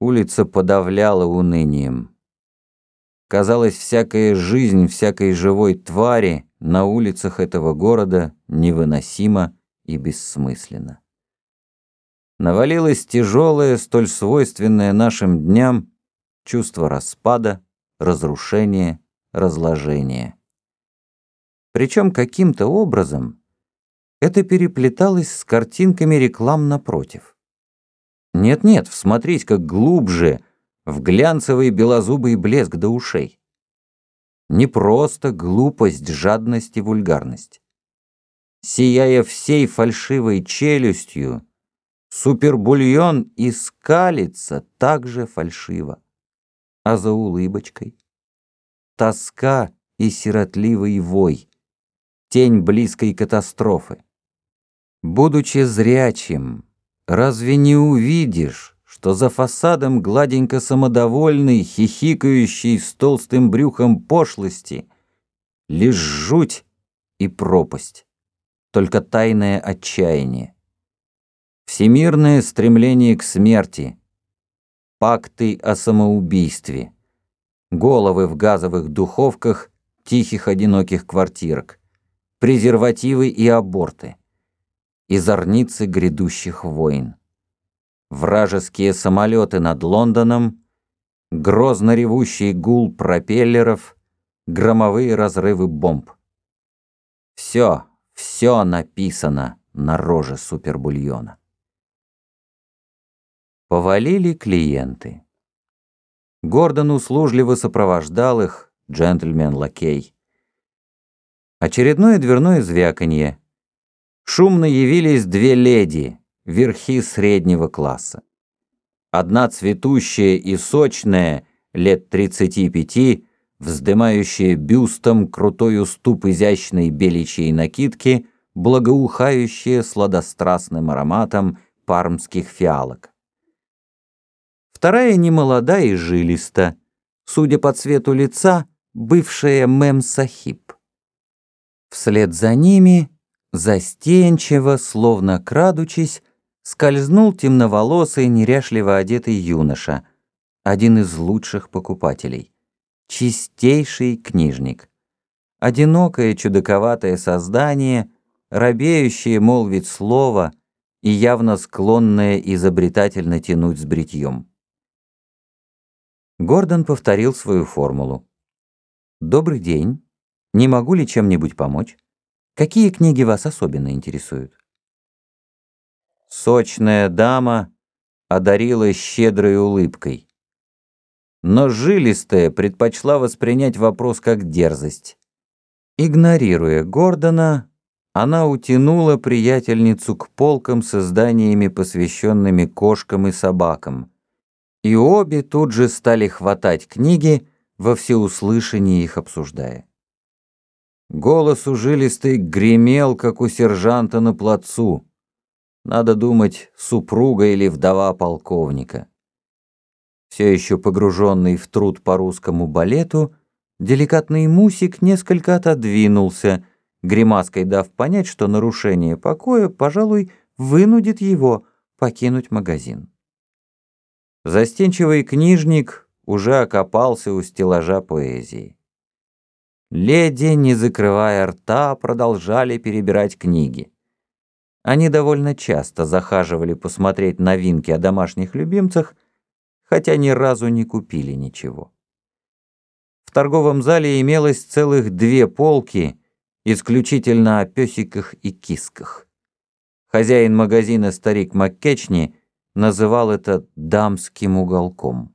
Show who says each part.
Speaker 1: Улица подавляла унынием. Казалось, всякая жизнь всякой живой твари на улицах этого города невыносима и бессмысленна. Навалилось тяжелое, столь свойственное нашим дням, чувство распада, разрушения, разложения. Причем каким-то образом это переплеталось с картинками реклам напротив. Нет-нет, всмотрись как глубже в глянцевый белозубый блеск до ушей. Не просто глупость, жадность и вульгарность. Сияя всей фальшивой челюстью, супербульон и скалится так же фальшиво. А за улыбочкой тоска и сиротливый вой, тень близкой катастрофы. Будучи зрячим, Разве не увидишь, что за фасадом гладенько самодовольный, хихикающий с толстым брюхом пошлости, лишь жуть и пропасть, только тайное отчаяние, всемирное стремление к смерти, пакты о самоубийстве, головы в газовых духовках тихих одиноких квартирок, презервативы и аборты и зорницы грядущих войн. Вражеские самолеты над Лондоном, грозно ревущий гул пропеллеров, громовые разрывы бомб. Все, все написано на роже супербульона. Повалили клиенты. Гордон услужливо сопровождал их, джентльмен-лакей. Очередное дверное звяканье шумно явились две леди, верхи среднего класса. Одна цветущая и сочная, лет 35, вздымающая бюстом крутой уступ изящной беличьей накидки, благоухающая сладострастным ароматом пармских фиалок. Вторая немолода и жилиста, судя по цвету лица, бывшая Мэм Сахиб. Вслед за ними Застенчиво, словно крадучись, скользнул темноволосый, неряшливо одетый юноша, один из лучших покупателей, чистейший книжник. Одинокое чудаковатое создание, робеющее молвить слово и явно склонное изобретательно тянуть с бритьем. Гордон повторил свою формулу. «Добрый день. Не могу ли чем-нибудь помочь?» Какие книги вас особенно интересуют? Сочная дама одарила щедрой улыбкой. Но жилистая предпочла воспринять вопрос как дерзость. Игнорируя Гордона, она утянула приятельницу к полкам с изданиями, посвященными кошкам и собакам, и обе тут же стали хватать книги, во всеуслышание их обсуждая. Голос у жилистый гремел, как у сержанта на плацу. Надо думать, супруга или вдова полковника. Все еще погруженный в труд по русскому балету, деликатный Мусик несколько отодвинулся, гримаской дав понять, что нарушение покоя, пожалуй, вынудит его покинуть магазин. Застенчивый книжник уже окопался у стеллажа поэзии. Леди, не закрывая рта, продолжали перебирать книги. Они довольно часто захаживали посмотреть новинки о домашних любимцах, хотя ни разу не купили ничего. В торговом зале имелось целых две полки, исключительно о песиках и кисках. Хозяин магазина старик Маккечни называл это «дамским уголком».